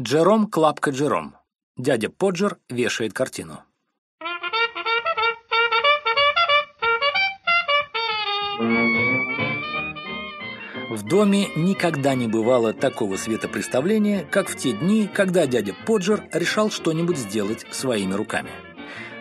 Джером Клапка Джером. Дядя Поджер вешает картину. В доме никогда не бывало такого светопреставления, как в те дни, когда дядя Поджер решал что-нибудь сделать своими руками.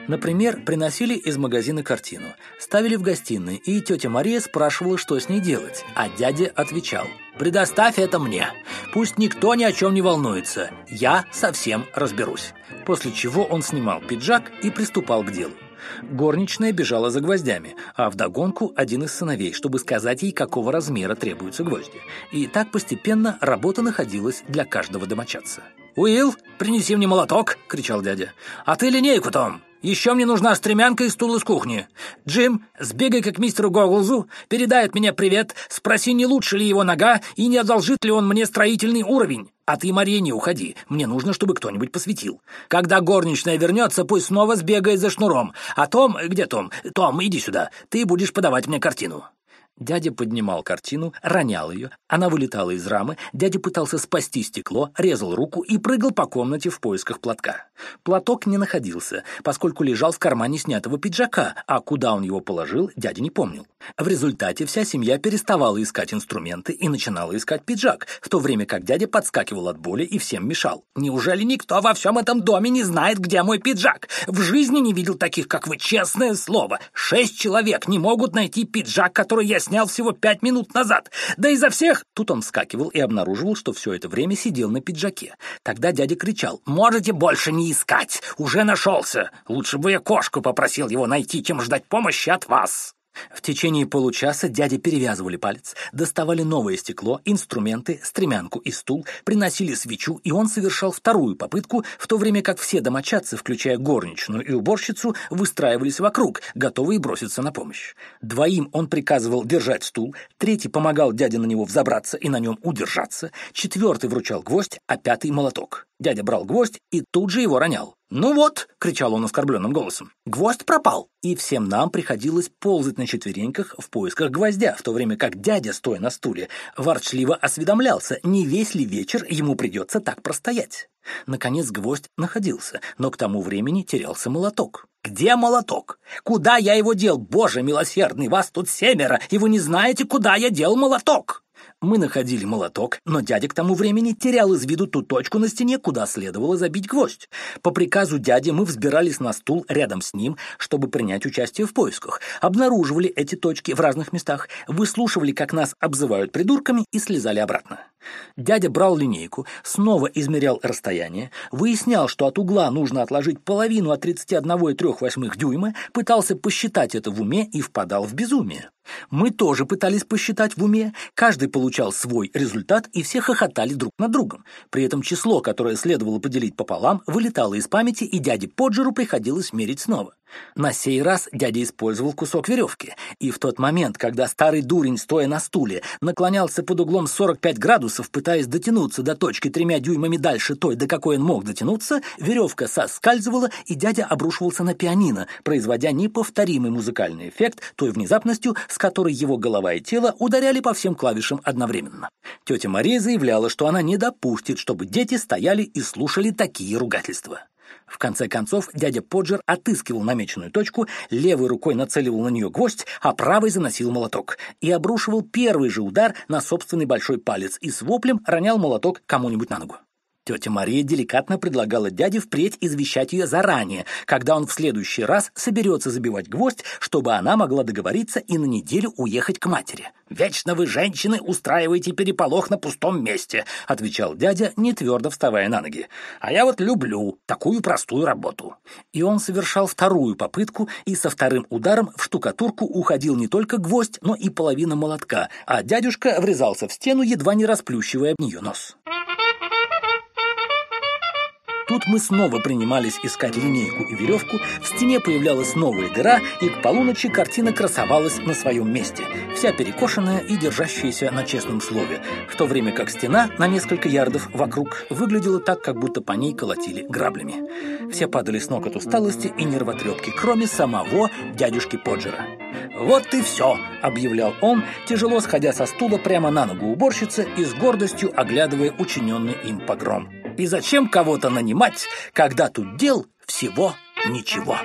Например, приносили из магазина картину, ставили в гостиной, и тетя Мария спрашивала, что с ней делать, а дядя отвечал «Предоставь это мне, пусть никто ни о чем не волнуется, я совсем разберусь». После чего он снимал пиджак и приступал к делу. Горничная бежала за гвоздями, а вдогонку один из сыновей, чтобы сказать ей, какого размера требуются гвозди. И так постепенно работа находилась для каждого домочадца. «Уилл, принеси мне молоток!» — кричал дядя. «А ты линейку, Том!» Еще мне нужна стремянка и стул из кухни. Джим, сбегай к мистеру Гоглзу, передай от меня привет, спроси, не лучше ли его нога и не одолжит ли он мне строительный уровень. А ты, Мария, не уходи. Мне нужно, чтобы кто-нибудь посветил. Когда горничная вернется, пусть снова сбегает за шнуром. А Том... Где Том? Том, иди сюда. Ты будешь подавать мне картину. Дядя поднимал картину, ронял ее, она вылетала из рамы, дядя пытался спасти стекло, резал руку и прыгал по комнате в поисках платка. Платок не находился, поскольку лежал в кармане снятого пиджака, а куда он его положил, дядя не помнил. В результате вся семья переставала искать инструменты и начинала искать пиджак, в то время как дядя подскакивал от боли и всем мешал. «Неужели никто во всем этом доме не знает, где мой пиджак? В жизни не видел таких, как вы, честное слово. Шесть человек не могут найти пиджак, который я снял всего пять минут назад. Да изо всех...» Тут он вскакивал и обнаруживал, что все это время сидел на пиджаке. Тогда дядя кричал «Можете больше не искать! Уже нашелся! Лучше бы я кошку попросил его найти, чем ждать помощи от вас!» В течение получаса дяде перевязывали палец, доставали новое стекло, инструменты, стремянку и стул, приносили свечу, и он совершал вторую попытку, в то время как все домочадцы, включая горничную и уборщицу, выстраивались вокруг, готовые броситься на помощь. Двоим он приказывал держать стул, третий помогал дяде на него взобраться и на нем удержаться, четвертый вручал гвоздь, а пятый — молоток. Дядя брал гвоздь и тут же его ронял. «Ну вот!» — кричал он оскорбленным голосом. «Гвоздь пропал!» И всем нам приходилось ползать на четвереньках в поисках гвоздя, в то время как дядя, стоя на стуле, ворчливо осведомлялся, не весь ли вечер ему придется так простоять. Наконец гвоздь находился, но к тому времени терялся молоток. «Где молоток? Куда я его дел? Боже милосердный, вас тут семеро, и вы не знаете, куда я дел молоток!» Мы находили молоток, но дядя к тому времени терял из виду ту точку на стене, куда следовало забить гвоздь. По приказу дяди мы взбирались на стул рядом с ним, чтобы принять участие в поисках, обнаруживали эти точки в разных местах, выслушивали, как нас обзывают придурками, и слезали обратно. Дядя брал линейку, снова измерял расстояние, выяснял, что от угла нужно отложить половину от 31,3 дюйма, пытался посчитать это в уме и впадал в безумие. Мы тоже пытались посчитать в уме, каждый получал свой результат и все хохотали друг над другом. При этом число, которое следовало поделить пополам, вылетало из памяти, и дяде Поджеру приходилось мерить снова. На сей раз дядя использовал кусок веревки, и в тот момент, когда старый дурень, стоя на стуле, наклонялся под углом 45 градусов, пытаясь дотянуться до точки тремя дюймами дальше той, до какой он мог дотянуться, веревка соскальзывала, и дядя обрушивался на пианино, производя неповторимый музыкальный эффект той внезапностью, с которой его голова и тело ударяли по всем клавишам одновременно. Тетя Мария заявляла, что она не допустит, чтобы дети стояли и слушали такие ругательства. В конце концов, дядя Поджер отыскивал намеченную точку, левой рукой нацеливал на нее гвоздь, а правой заносил молоток и обрушивал первый же удар на собственный большой палец и с воплем ронял молоток кому-нибудь на ногу. Тетя Мария деликатно предлагала дяде впредь извещать ее заранее, когда он в следующий раз соберется забивать гвоздь, чтобы она могла договориться и на неделю уехать к матери. «Вечно вы, женщины, устраиваете переполох на пустом месте», — отвечал дядя, не твердо вставая на ноги. «А я вот люблю такую простую работу». И он совершал вторую попытку, и со вторым ударом в штукатурку уходил не только гвоздь, но и половина молотка, а дядюшка врезался в стену, едва не расплющивая об нее нос. Тут мы снова принимались искать линейку и веревку, в стене появлялась новая дыра, и к полуночи картина красовалась на своем месте, вся перекошенная и держащаяся на честном слове, в то время как стена на несколько ярдов вокруг выглядела так, как будто по ней колотили граблями. Все падали с ног от усталости и нервотрепки, кроме самого дядюшки Поджера. «Вот и все!» — объявлял он, тяжело сходя со стула прямо на ногу уборщицы и с гордостью оглядывая учиненный им погром. И зачем кого-то нанимать, когда тут дел всего ничего?